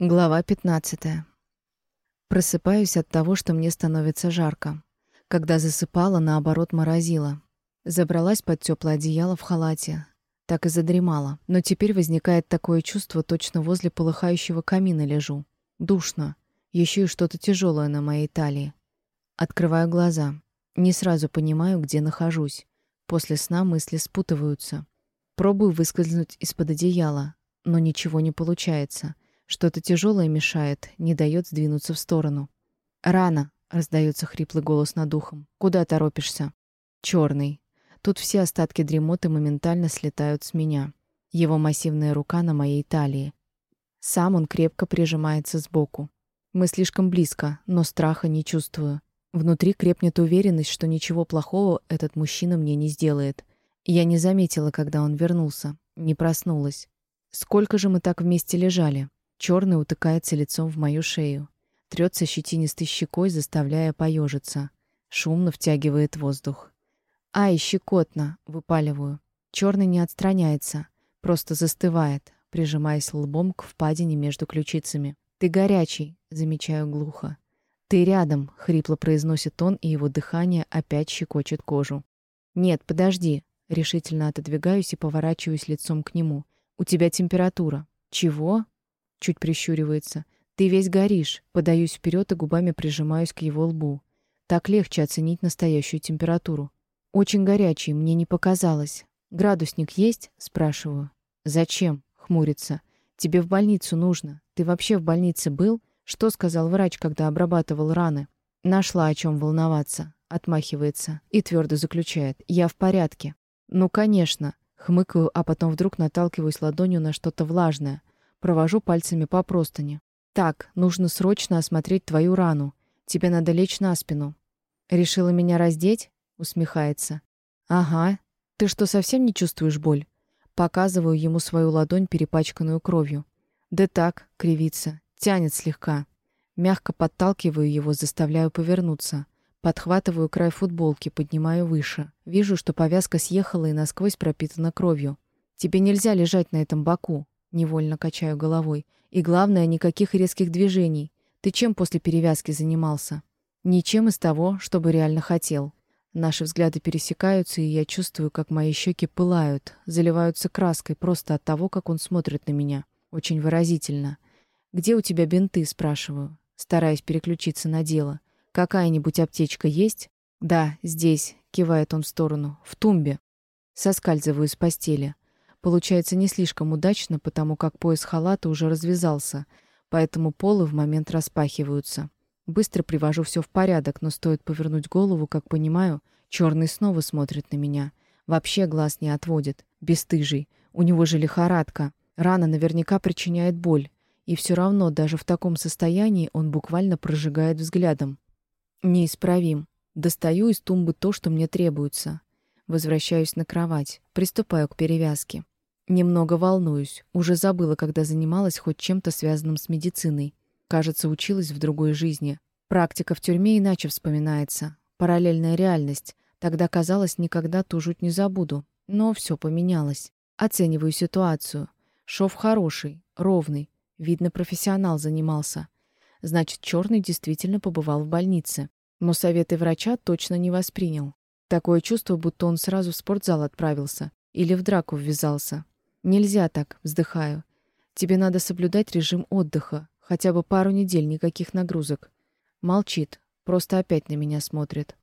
Глава 15. Просыпаюсь от того, что мне становится жарко. Когда засыпала, наоборот, морозило. Забралась под теплое одеяло в халате. Так и задремала. Но теперь возникает такое чувство, точно возле полыхающего камина лежу. Душно. Еще и что-то тяжелое на моей талии. Открываю глаза. Не сразу понимаю, где нахожусь. После сна мысли спутываются. Пробую выскользнуть из-под одеяла, но ничего не получается — что-то тяжелое мешает, не дает сдвинуться в сторону. «Рано!» — раздается хриплый голос над ухом. «Куда торопишься?» Черный. Тут все остатки дремоты моментально слетают с меня. Его массивная рука на моей талии. Сам он крепко прижимается сбоку. Мы слишком близко, но страха не чувствую. Внутри крепнет уверенность, что ничего плохого этот мужчина мне не сделает. Я не заметила, когда он вернулся, не проснулась. Сколько же мы так вместе лежали? Черный утыкается лицом в мою шею, трется щетинистой щекой, заставляя поежиться. Шумно втягивает воздух. «Ай, щекотно!» — выпаливаю. Черный не отстраняется, просто застывает, прижимаясь лбом к впадине между ключицами. «Ты горячий!» — замечаю глухо. «Ты рядом!» — хрипло произносит он, и его дыхание опять щекочет кожу. «Нет, подожди!» — решительно отодвигаюсь и поворачиваюсь лицом к нему. «У тебя температура». «Чего?» Чуть прищуривается. Ты весь горишь. Подаюсь вперед и губами прижимаюсь к его лбу. Так легче оценить настоящую температуру. Очень горячий, мне не показалось. Градусник есть? спрашиваю. Зачем? хмурится. Тебе в больницу нужно. Ты вообще в больнице был? Что сказал врач, когда обрабатывал раны? Нашла о чем волноваться. Отмахивается и твердо заключает: "Я в порядке". Ну, конечно, хмыкаю, а потом вдруг наталкиваюсь ладонью на что-то влажное. Провожу пальцами по простыне. Так, нужно срочно осмотреть твою рану. Тебе надо лечь на спину. Решила меня раздеть? Усмехается. Ага. Ты что, совсем не чувствуешь боль? Показываю ему свою ладонь, перепачканную кровью. Да так, кривится, тянет слегка. Мягко подталкиваю его, заставляю повернуться. Подхватываю край футболки, поднимаю выше. Вижу, что повязка съехала и насквозь пропитана кровью. Тебе нельзя лежать на этом боку. Невольно качаю головой. И главное, никаких резких движений. Ты чем после перевязки занимался? Ничем из того, что бы реально хотел. Наши взгляды пересекаются, и я чувствую, как мои щеки пылают, заливаются краской просто от того, как он смотрит на меня. Очень выразительно. «Где у тебя бинты?» — спрашиваю, стараясь переключиться на дело. «Какая-нибудь аптечка есть?» «Да, здесь», — кивает он в сторону, — «в тумбе». Соскальзываю с постели. Получается не слишком удачно, потому как пояс халата уже развязался, поэтому полы в момент распахиваются. Быстро привожу все в порядок, но стоит повернуть голову, как понимаю, черный снова смотрит на меня. Вообще глаз не отводит. Бестыжий. У него же лихорадка. Рана наверняка причиняет боль. И все равно, даже в таком состоянии, он буквально прожигает взглядом. Неисправим. Достаю из тумбы то, что мне требуется. Возвращаюсь на кровать, приступаю к перевязке. Немного волнуюсь, уже забыла, когда занималась хоть чем-то связанным с медициной. Кажется, училась в другой жизни. Практика в тюрьме иначе вспоминается. Параллельная реальность. Тогда казалось, никогда ту жуть не забуду. Но все поменялось. Оцениваю ситуацию. Шов хороший, ровный. Видно, профессионал занимался. Значит, черный действительно побывал в больнице. Но советы врача точно не воспринял. Такое чувство, будто он сразу в спортзал отправился или в драку ввязался. Нельзя так, вздыхаю. Тебе надо соблюдать режим отдыха, хотя бы пару недель никаких нагрузок. Молчит, просто опять на меня смотрит.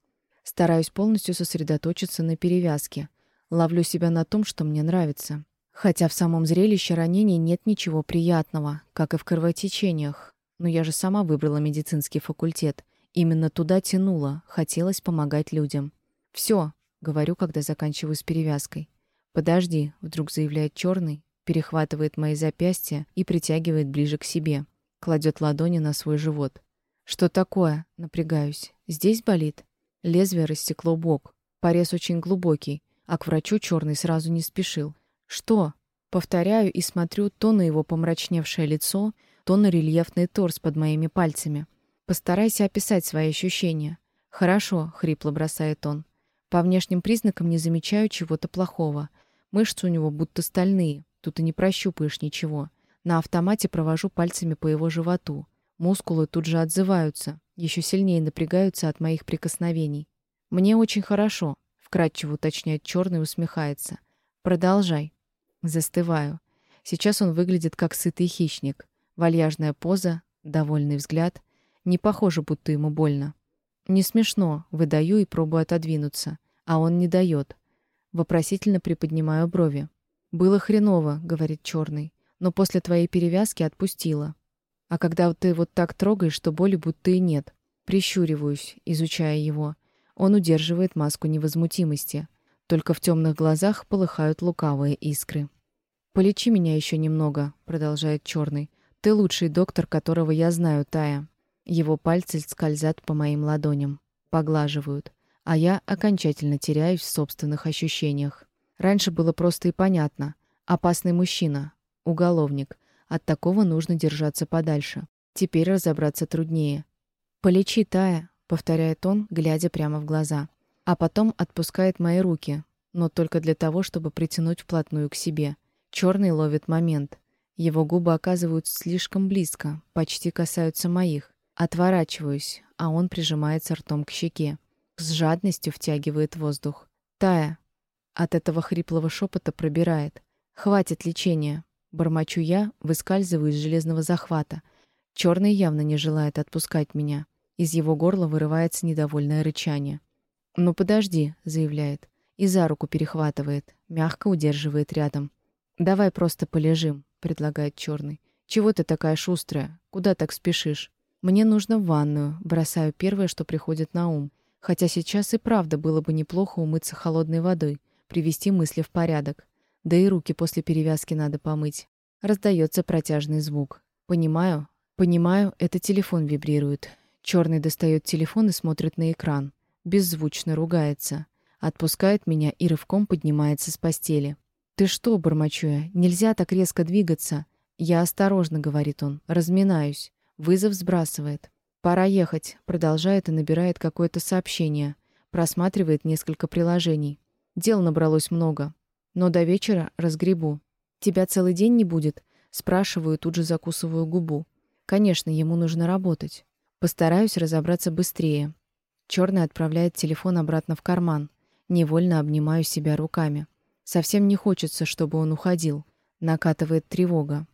Стараюсь полностью сосредоточиться на перевязке. Ловлю себя на том, что мне нравится. Хотя в самом зрелище ранений нет ничего приятного, как и в кровотечениях. Но я же сама выбрала медицинский факультет. Именно туда тянула, хотелось помогать людям. Все, говорю, когда заканчиваю с перевязкой. Подожди, вдруг заявляет черный, перехватывает мои запястья и притягивает ближе к себе, кладет ладони на свой живот. Что такое? Напрягаюсь. Здесь болит? Лезвие рассекло бок. Порез очень глубокий, а к врачу черный сразу не спешил. Что? Повторяю и смотрю то на его помрачневшее лицо, то на рельефный торс под моими пальцами. Постарайся описать свои ощущения. Хорошо, хрипло бросает он. По внешним признакам не замечаю чего-то плохого. Мышцы у него будто стальные, тут и не прощупаешь ничего. На автомате провожу пальцами по его животу. Мускулы тут же отзываются, еще сильнее напрягаются от моих прикосновений. Мне очень хорошо, вкратчиво уточняет черный усмехается. Продолжай. Застываю. Сейчас он выглядит как сытый хищник. Вальяжная поза, довольный взгляд. Не похоже, будто ему больно. Не смешно, выдаю и пробую отодвинуться, а он не дает. Вопросительно приподнимаю брови. «Было хреново», — говорит черный, «но после твоей перевязки отпустила. А когда ты вот так трогаешь, то боли будто и нет. Прищуриваюсь, изучая его. Он удерживает маску невозмутимости. Только в темных глазах полыхают лукавые искры. «Полечи меня еще немного», — продолжает черный. «Ты лучший доктор, которого я знаю, Тая». Его пальцы скользят по моим ладоням, поглаживают, а я окончательно теряюсь в собственных ощущениях. Раньше было просто и понятно. Опасный мужчина, уголовник. От такого нужно держаться подальше. Теперь разобраться труднее. «Полечи, Тая», — повторяет он, глядя прямо в глаза. А потом отпускает мои руки, но только для того, чтобы притянуть вплотную к себе. Черный ловит момент. Его губы оказываются слишком близко, почти касаются моих. Отворачиваюсь, а он прижимается ртом к щеке. С жадностью втягивает воздух. Тая. От этого хриплого шепота пробирает. Хватит лечения. Бормочу я, выскальзываю из железного захвата. Черный явно не желает отпускать меня. Из его горла вырывается недовольное рычание. «Ну подожди», — заявляет. И за руку перехватывает, мягко удерживает рядом. «Давай просто полежим», — предлагает черный. «Чего ты такая шустрая? Куда так спешишь?» Мне нужно в ванную, бросаю первое, что приходит на ум. Хотя сейчас и правда было бы неплохо умыться холодной водой, привести мысли в порядок. Да и руки после перевязки надо помыть. Раздается протяжный звук. Понимаю, понимаю, это телефон вибрирует. Черный достает телефон и смотрит на экран. Беззвучно ругается. Отпускает меня и рывком поднимается с постели. «Ты что?» — бормочу я. «Нельзя так резко двигаться». «Я осторожно», — говорит он. «Разминаюсь». Вызов сбрасывает. «Пора ехать», — продолжает и набирает какое-то сообщение. Просматривает несколько приложений. Дел набралось много. Но до вечера разгребу. «Тебя целый день не будет?» Спрашиваю, тут же закусываю губу. Конечно, ему нужно работать. Постараюсь разобраться быстрее. Черный отправляет телефон обратно в карман. Невольно обнимаю себя руками. Совсем не хочется, чтобы он уходил. Накатывает тревога.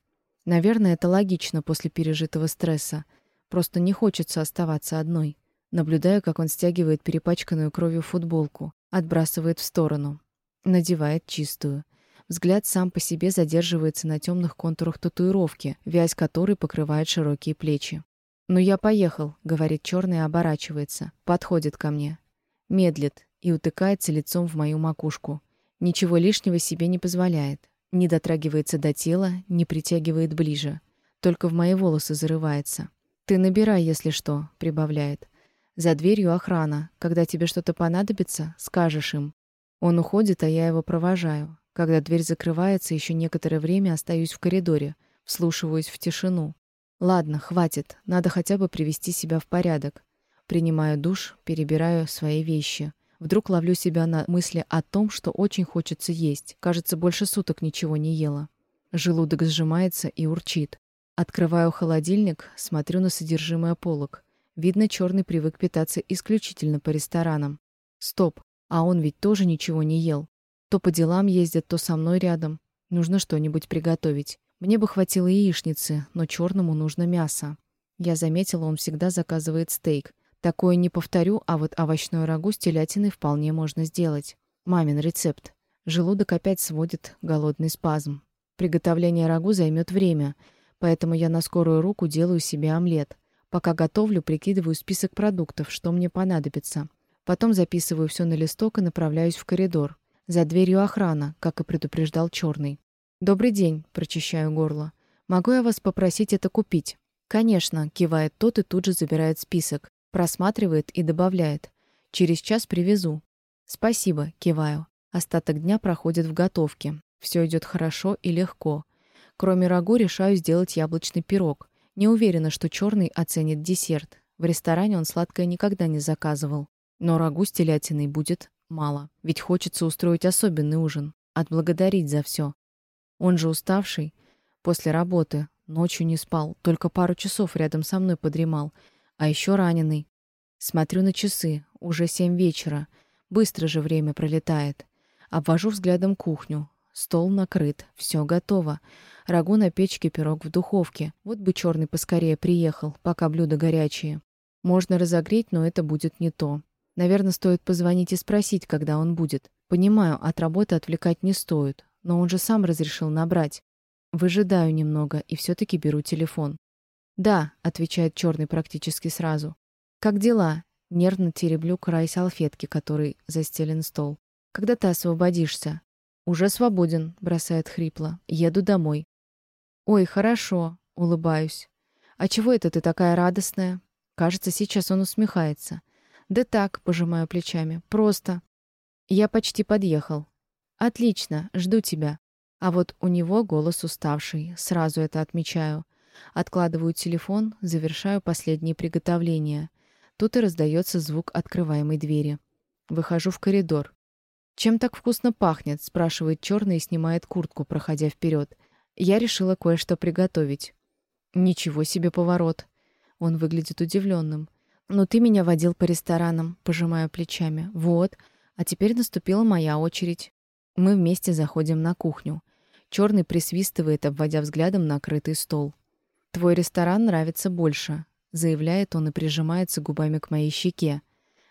Наверное, это логично после пережитого стресса. Просто не хочется оставаться одной. Наблюдаю, как он стягивает перепачканную кровью футболку, отбрасывает в сторону. Надевает чистую. Взгляд сам по себе задерживается на темных контурах татуировки, вязь которой покрывает широкие плечи. «Ну я поехал», — говорит черный и оборачивается. Подходит ко мне. Медлит и утыкается лицом в мою макушку. Ничего лишнего себе не позволяет. Не дотрагивается до тела, не притягивает ближе. Только в мои волосы зарывается. «Ты набирай, если что», — прибавляет. «За дверью охрана. Когда тебе что-то понадобится, скажешь им». Он уходит, а я его провожаю. Когда дверь закрывается, еще некоторое время остаюсь в коридоре, вслушиваюсь в тишину. Ладно, хватит. Надо хотя бы привести себя в порядок. Принимаю душ, перебираю свои вещи. Вдруг ловлю себя на мысли о том, что очень хочется есть. Кажется, больше суток ничего не ела. Желудок сжимается и урчит. Открываю холодильник, смотрю на содержимое полок. Видно, черный привык питаться исключительно по ресторанам. Стоп, а он ведь тоже ничего не ел. То по делам ездит, то со мной рядом. Нужно что-нибудь приготовить. Мне бы хватило яичницы, но черному нужно мясо. Я заметила, он всегда заказывает стейк. Такое не повторю, а вот овощное рагу с телятиной вполне можно сделать. Мамин рецепт. Желудок опять сводит голодный спазм. Приготовление рагу займет время, поэтому я на скорую руку делаю себе омлет. Пока готовлю, прикидываю список продуктов, что мне понадобится. Потом записываю все на листок и направляюсь в коридор. За дверью охрана, как и предупреждал черный. «Добрый день», — прочищаю горло. «Могу я вас попросить это купить?» «Конечно», — кивает тот и тут же забирает список. Просматривает и добавляет. «Через час привезу». «Спасибо», — киваю. Остаток дня проходит в готовке. Все идет хорошо и легко. Кроме рагу решаю сделать яблочный пирог. Не уверена, что черный оценит десерт. В ресторане он сладкое никогда не заказывал. Но рагу с телятиной будет мало. Ведь хочется устроить особенный ужин. Отблагодарить за все. Он же уставший. После работы. Ночью не спал, только пару часов рядом со мной подремал. А еще раненый. Смотрю на часы, уже семь вечера. Быстро же время пролетает. Обвожу взглядом кухню. Стол накрыт, все готово. Рагу на печке, пирог в духовке. Вот бы черный поскорее приехал, пока блюда горячие. Можно разогреть, но это будет не то. Наверное, стоит позвонить и спросить, когда он будет. Понимаю, от работы отвлекать не стоит, но он же сам разрешил набрать. Выжидаю немного и все таки беру телефон. «Да», — отвечает черный практически сразу. «Как дела?» Нервно тереблю край салфетки, который застелен стол. «Когда ты освободишься?» «Уже свободен», — бросает хрипло. «Еду домой». «Ой, хорошо», — улыбаюсь. «А чего это ты такая радостная?» Кажется, сейчас он усмехается. «Да так», — пожимаю плечами. «Просто». «Я почти подъехал». «Отлично, жду тебя». А вот у него голос уставший, сразу это отмечаю. Откладываю телефон, завершаю последние приготовления — Тут и раздается звук открываемой двери. Выхожу в коридор. «Чем так вкусно пахнет?» — спрашивает черный и снимает куртку, проходя вперед. Я решила кое-что приготовить. «Ничего себе поворот!» Он выглядит удивленным. «Но ты меня водил по ресторанам», — пожимаю плечами. «Вот. А теперь наступила моя очередь». Мы вместе заходим на кухню. Черный присвистывает, обводя взглядом накрытый стол. «Твой ресторан нравится больше заявляет он и прижимается губами к моей щеке.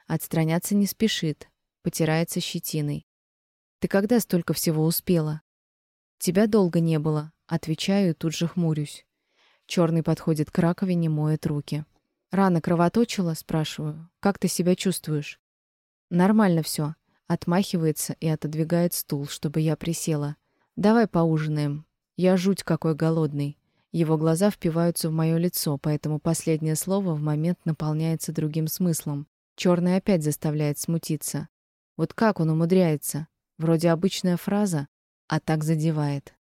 Отстраняться не спешит, потирается щетиной. Ты когда столько всего успела? Тебя долго не было, отвечаю и тут же хмурюсь. Черный подходит к раковине, моет руки. Рано кровоточила, спрашиваю. Как ты себя чувствуешь? Нормально все. Отмахивается и отодвигает стул, чтобы я присела. Давай поужинаем. Я жуть какой голодный. Его глаза впиваются в мое лицо, поэтому последнее слово в момент наполняется другим смыслом. Черный опять заставляет смутиться. Вот как он умудряется? Вроде обычная фраза, а так задевает.